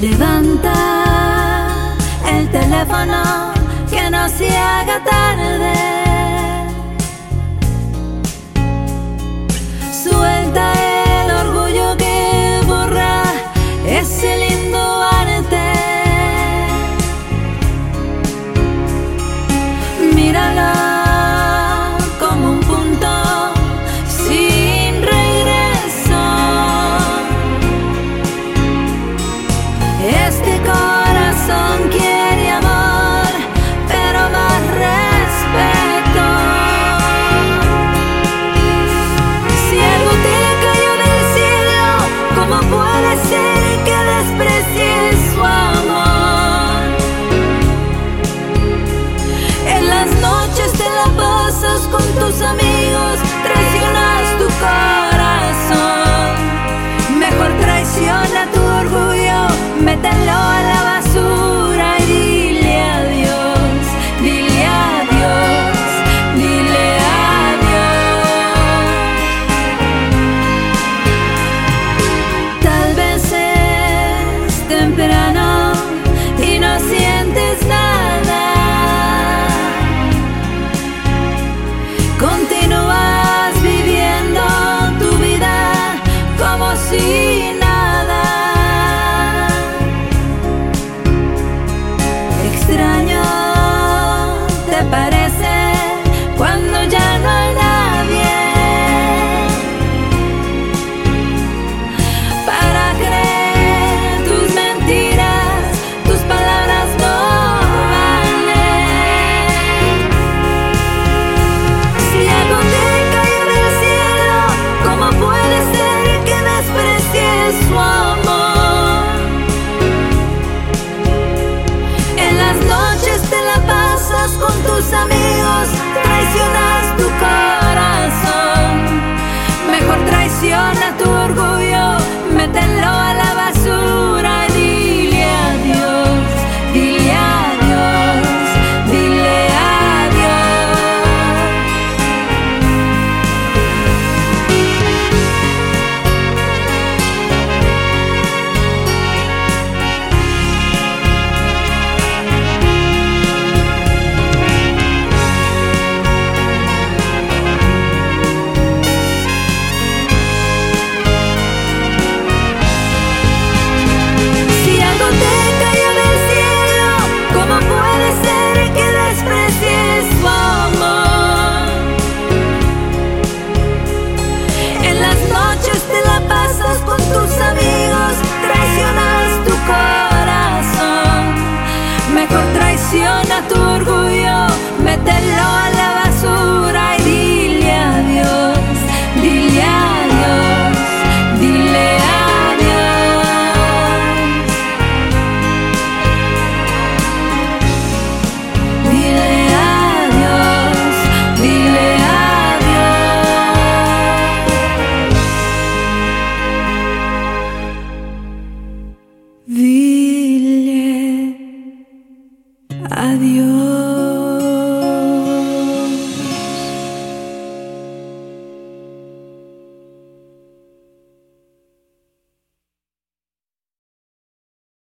Levanta el teléfono que no se haga tarde. adiós.